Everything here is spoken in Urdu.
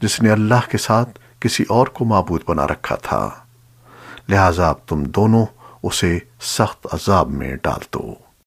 جس نے اللہ کے ساتھ کسی اور کو معبود بنا رکھا تھا۔ لہذا اب تم دونوں اسے سخت عذاب میں ڈال دو۔